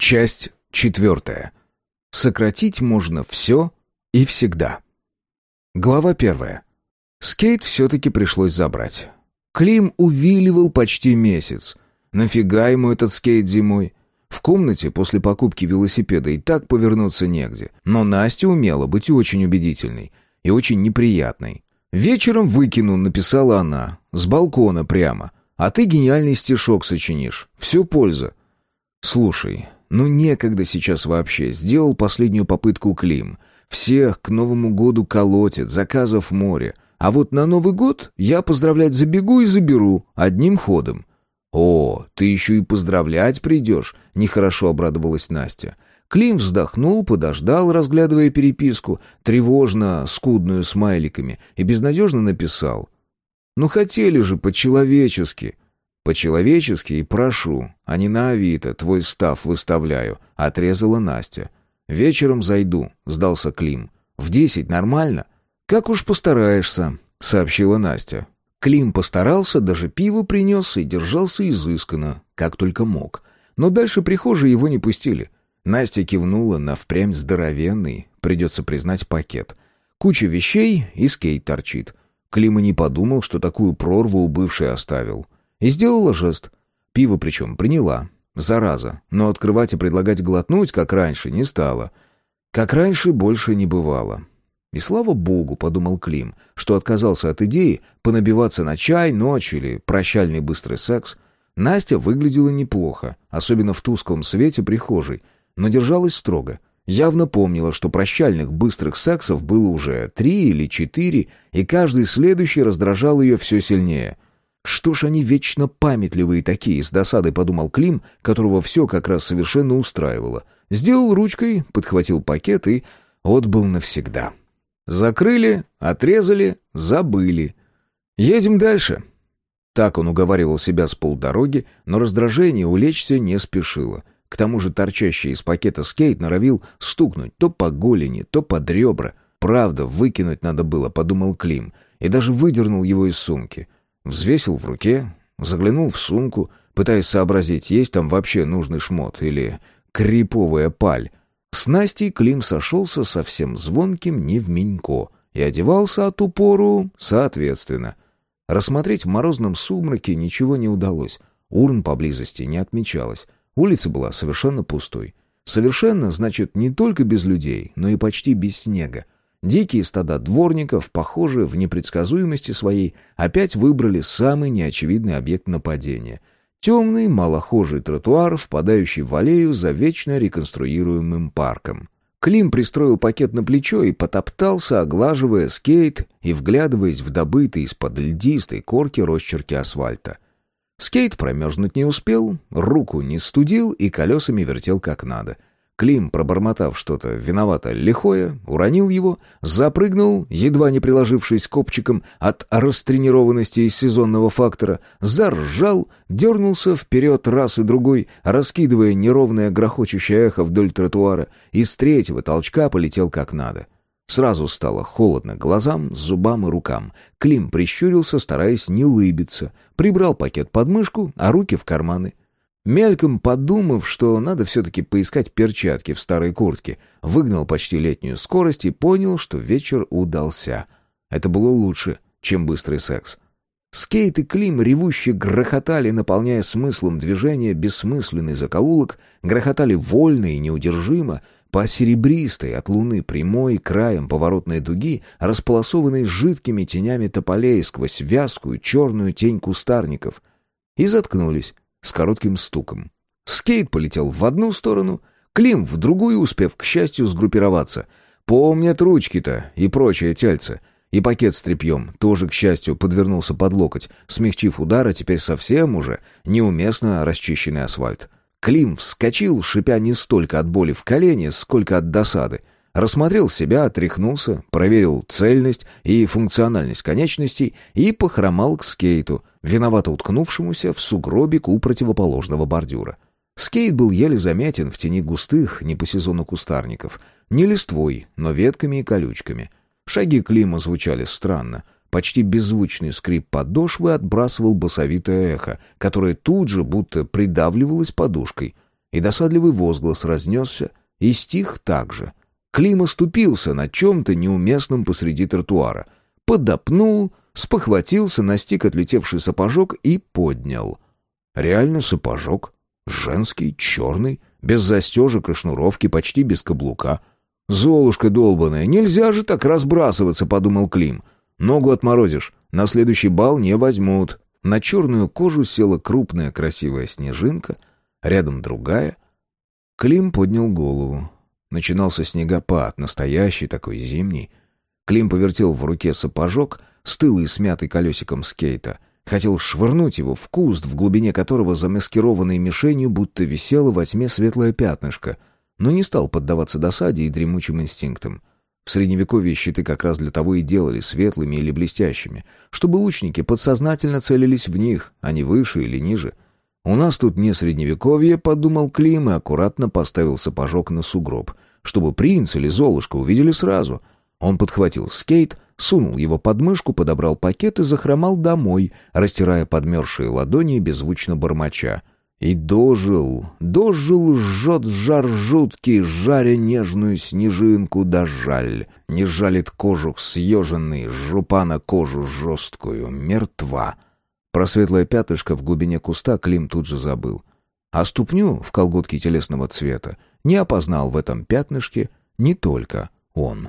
Часть четвертая. Сократить можно все и всегда. Глава первая. Скейт все-таки пришлось забрать. Клим увиливал почти месяц. Нафига ему этот скейт зимой? В комнате после покупки велосипеда и так повернуться негде. Но Настя умела быть очень убедительной и очень неприятной. «Вечером выкину», — написала она, с балкона прямо. «А ты гениальный стишок сочинишь. Все польза». «Слушай, ну некогда сейчас вообще. Сделал последнюю попытку Клим. Всех к Новому году колотит, заказов море. А вот на Новый год я поздравлять забегу и заберу, одним ходом». «О, ты еще и поздравлять придешь», — нехорошо обрадовалась Настя. Клим вздохнул, подождал, разглядывая переписку, тревожно, скудную смайликами, и безнадежно написал. «Ну хотели же по-человечески». «По-человечески и прошу, а не на Авито твой став выставляю», — отрезала Настя. «Вечером зайду», — сдался Клим. «В десять нормально?» «Как уж постараешься», — сообщила Настя. Клим постарался, даже пиво принес и держался изысканно, как только мог. Но дальше прихожей его не пустили. Настя кивнула на впрямь здоровенный, придется признать, пакет. Куча вещей и скейт торчит. Клим и не подумал, что такую прорву у бывшей оставил. И сделала жест. Пиво причем приняла. Зараза. Но открывать и предлагать глотнуть, как раньше, не стала. Как раньше, больше не бывало. И слава богу, подумал Клим, что отказался от идеи понабиваться на чай, ночь или прощальный быстрый секс. Настя выглядела неплохо, особенно в тусклом свете прихожей, но держалась строго. Явно помнила, что прощальных быстрых сексов было уже три или четыре, и каждый следующий раздражал ее все сильнее — что ж они вечно памятливые такие, с досадой подумал Клим, которого все как раз совершенно устраивало. Сделал ручкой, подхватил пакет и отбыл навсегда. Закрыли, отрезали, забыли. Едем дальше. Так он уговаривал себя с полдороги, но раздражение улечься не спешило. К тому же торчащий из пакета скейт норовил стукнуть то по голени, то под ребра. Правда, выкинуть надо было, подумал Клим, и даже выдернул его из сумки — Взвесил в руке, заглянул в сумку, пытаясь сообразить, есть там вообще нужный шмот или криповая паль. С Настей Клим сошелся совсем звонким не в менько и одевался от упору соответственно. Рассмотреть в морозном сумраке ничего не удалось. Урн поблизости не отмечалось. Улица была совершенно пустой. Совершенно, значит, не только без людей, но и почти без снега. Дикие стада дворников, похожие в непредсказуемости своей, опять выбрали самый неочевидный объект нападения. Темный, малохожий тротуар, впадающий в аллею за вечно реконструируемым парком. Клим пристроил пакет на плечо и потоптался, оглаживая скейт и вглядываясь в добытые из-под льдистой корки росчерки асфальта. Скейт промерзнуть не успел, руку не студил и колесами вертел как надо — Клим, пробормотав что-то виновато лихое, уронил его, запрыгнул, едва не приложившись копчиком от растренированности из сезонного фактора, заржал, дернулся вперед раз и другой, раскидывая неровное грохочущее эхо вдоль тротуара, и с третьего толчка полетел как надо. Сразу стало холодно глазам, зубам и рукам. Клим прищурился, стараясь не лыбиться, прибрал пакет под мышку, а руки в карманы. Мельком подумав, что надо все-таки поискать перчатки в старой куртке, выгнал почти летнюю скорость и понял, что вечер удался. Это было лучше, чем быстрый секс. Скейт и Клим ревуще грохотали, наполняя смыслом движения бессмысленный закоулок, грохотали вольно и неудержимо, по серебристой от луны прямой краем поворотной дуги, располосованной жидкими тенями тополей сквозь вязкую черную тень кустарников. И заткнулись, с коротким стуком. Скейт полетел в одну сторону, Клим в другую, успев, к счастью, сгруппироваться. Помнят ручки-то и прочее тельце. И пакет с тряпьем тоже, к счастью, подвернулся под локоть, смягчив удар, а теперь совсем уже неуместно расчищенный асфальт. Клим вскочил, шипя не столько от боли в колене, сколько от досады. Рассмотрел себя, отряхнулся, проверил цельность и функциональность конечностей и похромал к скейту, виновато уткнувшемуся в сугробик у противоположного бордюра. Скейт был еле заметен в тени густых, не по сезону кустарников. Не листвой, но ветками и колючками. Шаги Клима звучали странно. Почти беззвучный скрип подошвы отбрасывал басовитое эхо, которое тут же будто придавливалось подушкой. и досадливый возглас разнесся, и стих также. Клим оступился на чем-то неуместном посреди тротуара. Подопнул, спохватился, настиг отлетевший сапожок и поднял. Реально сапожок. Женский, черный, без застежек и шнуровки, почти без каблука. «Золушка долбаная, нельзя же так разбрасываться», — подумал Клим. «Ногу отморозишь, на следующий бал не возьмут». На черную кожу села крупная красивая снежинка, рядом другая. Клим поднял голову. Начинался снегопад, настоящий такой зимний. Клим повертел в руке сапожок, стылый и смятый колесиком скейта. Хотел швырнуть его в куст, в глубине которого замаскированной мишенью будто висело во тьме светлое пятнышко, но не стал поддаваться досаде и дремучим инстинктам. В средневековье щиты как раз для того и делали светлыми или блестящими, чтобы лучники подсознательно целились в них, а не выше или ниже — «У нас тут не средневековье», — подумал Клим и аккуратно поставил сапожок на сугроб, чтобы принц или Золушка увидели сразу. Он подхватил скейт, сунул его под мышку, подобрал пакет и захромал домой, растирая подмерзшие ладони и беззвучно бормоча. И дожил, дожил, жжет жар жуткий, жаря нежную снежинку, да жаль. Не жалит кожух съеженный, жупа на кожу жесткую, мертва. Про светлое пятышко в глубине куста Клим тут же забыл. А ступню в колготке телесного цвета не опознал в этом пятнышке не только он.